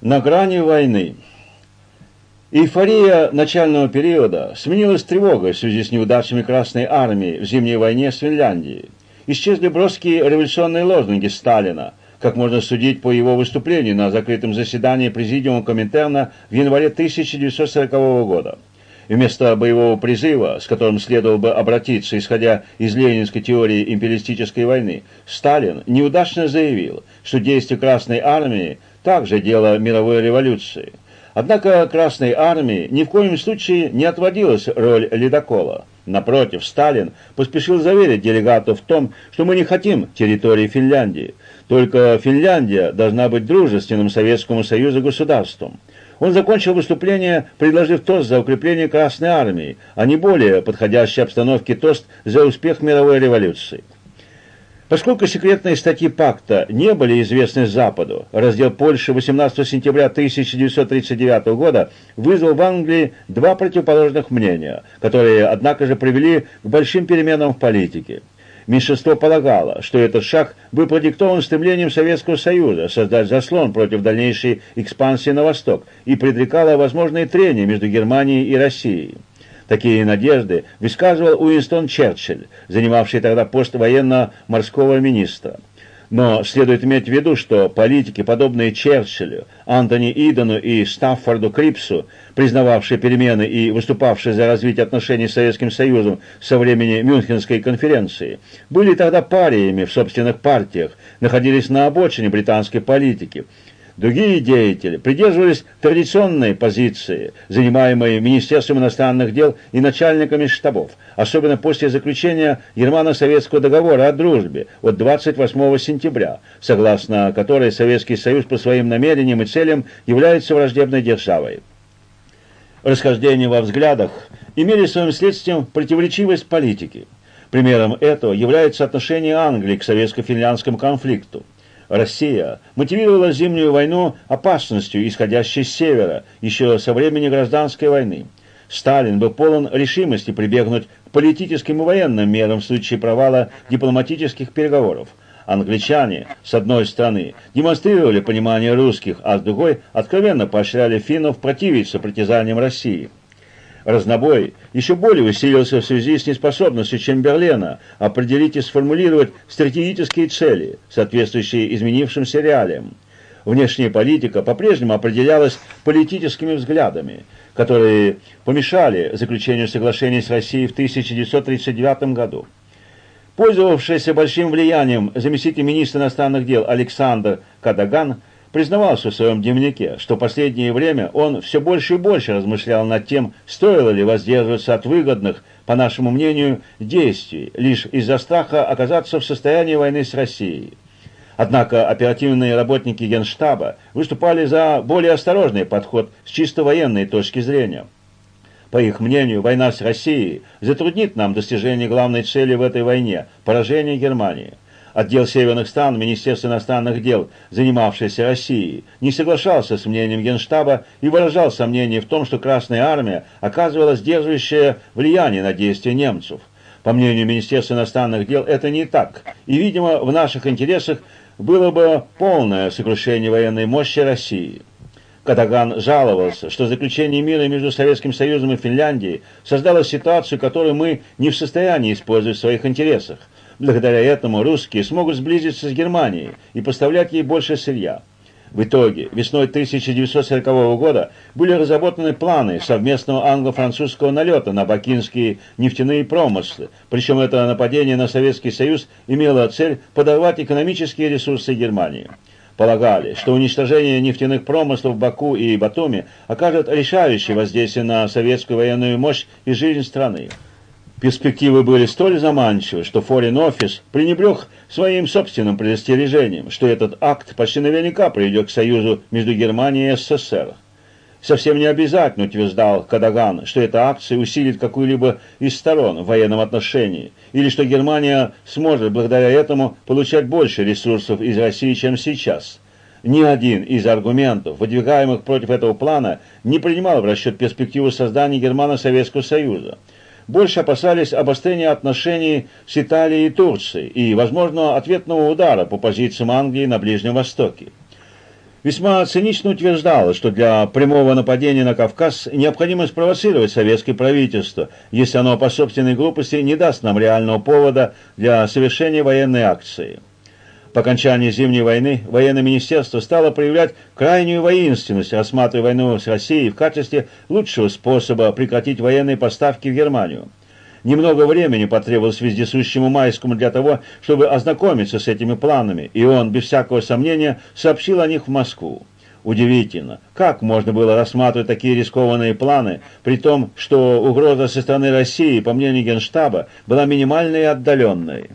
На грани войны. Эйфория начального периода сменилась тревогой в связи с неудачами Красной Армии в зимней войне с Финляндией. Исчезли броские революционные лозунги Сталина, как можно судить по его выступлению на закрытом заседании Президиума Коминтерна в январе 1940 года. Вместо боевого призыва, с которым следовало бы обратиться, исходя из ленинской теории империалистической войны, Сталин неудачно заявил, что действия Красной Армии также дело мировой революции. Однако Красной Армии ни в коем случае не отводилась роль ледокола. Напротив, Сталин поспешил заверить делегатов в том, что мы не хотим территории Финляндии. Только Финляндия должна быть дружественным Советскому Союзу государством. Он закончил выступление, предложив тост за укрепление Красной Армии, а не более подходящей обстановке тост за успех мировой революции. Поскольку секретные статьи пакта не были известны Западу, раздел Польши 18 сентября 1939 года вызвал в Англии два противоположных мнения, которые, однако же, привели к большим переменам в политике. Меньшинство полагало, что этот шаг был продиктован стремлением Советского Союза создать заслон против дальнейшей экспансии на восток и предрекало возможные трения между Германией и Россией. Такие надежды высказывал Уинстон Черчилль, занимавший тогда пост военно-морского министра. Но следует иметь в виду, что политики, подобные Черчиллю, Антони Идену и Стаффорду Крипсу, признававшие перемены и выступавшие за развитие отношений с Советским Союзом со времени Мюнхенской конференции, были тогда париями в собственных партиях, находились на обочине британской политики – Другие деятели придерживались традиционной позиции, занимаемой Министерством иностранных дел и начальниками штабов, особенно после заключения Германо-Советского договора о дружбе от 28 сентября, согласно которой Советский Союз по своим намерениям и целям является враждебной державой. Расхождения во взглядах имели своим следствием противоречивость политики. Примером этого является отношение Англии к советско-финляндскому конфликту. Россия мотивировала зимнюю войну опасностью, исходящей с севера, еще со времени гражданской войны. Сталин был полон решимости прибегнуть к политическим и военным мерам в случае провала дипломатических переговоров. Англичане, с одной стороны, демонстрировали понимание русских, а с другой откровенно поощряли финнов противиться притязаниям России. Разнобой еще более усилился в связи с неспособностью Чемберлена определить и сформулировать стратегические цели, соответствующие изменившимся реалиям. Внешняя политика по-прежнему определялась политическими взглядами, которые помешали заключению соглашений с Россией в 1939 году. Пользовавшийся большим влиянием заместитель министра иностранных дел Александр Кадаган признавался в своем дневнике, что последнее время он все больше и больше размышлял над тем, стоило ли воздерживаться от выгодных, по нашему мнению, действий, лишь из-за страха оказаться в состоянии войны с Россией. Однако оперативные работники Генштаба выступали за более осторожный подход с чисто военной точки зрения. По их мнению, война с Россией затруднит нам достижение главной цели в этой войне – поражение Германии – Отдел северных стран Министерства иностранных дел, занимавшийся Россией, не соглашался с мнением Генштаба и выражал сомнение в том, что Красная Армия оказывала сдерживающее влияние на действия немцев. По мнению Министерства иностранных дел, это не так, и, видимо, в наших интересах было бы полное сокрушение военной мощи России. Катаган жаловался, что заключение мира между Советским Союзом и Финляндией создало ситуацию, которую мы не в состоянии использовать в своих интересах – Благодаря этому русские смогут сблизиться с Германией и поставлять ей больше сырья. В итоге, весной 1940 года были разработаны планы совместного англо-французского налета на бакинские нефтяные промыслы, причем это нападение на Советский Союз имело цель подорвать экономические ресурсы Германии. Полагали, что уничтожение нефтяных промыслов в Баку и Батуми окажет решающее воздействие на советскую военную мощь и жизнь страны. Перспективы были столь заманчивы, что Foreign Office пренебрег своим собственным предостережением, что этот акт почти наверняка приведет к союзу между Германией и СССР. Совсем не обязательно, утверждал Кадаган, что эта акция усилит какую-либо из сторон в военном отношении, или что Германия сможет благодаря этому получать больше ресурсов из России, чем сейчас. Ни один из аргументов, выдвигаемых против этого плана, не принимал в расчет перспективу создания Германо-Советского Союза больше опасались обострения отношений с Италией и Турцией и возможного ответного удара по позициям Англии на Ближнем Востоке. весьма цинично утверждала, что для прямого нападения на Кавказ необходимо спровоцировать советское правительство, если оно по собственной глупости не даст нам реального повода для совершения военной акции. По окончании Зимней войны военное министерство стало проявлять крайнюю воинственность, рассматривая войну с Россией в качестве лучшего способа прекратить военные поставки в Германию. Немного времени потребовалось вездесущему Майскому для того, чтобы ознакомиться с этими планами, и он, без всякого сомнения, сообщил о них в Москву. Удивительно, как можно было рассматривать такие рискованные планы, при том, что угроза со стороны России, по мнению Генштаба, была минимальной и отдаленной.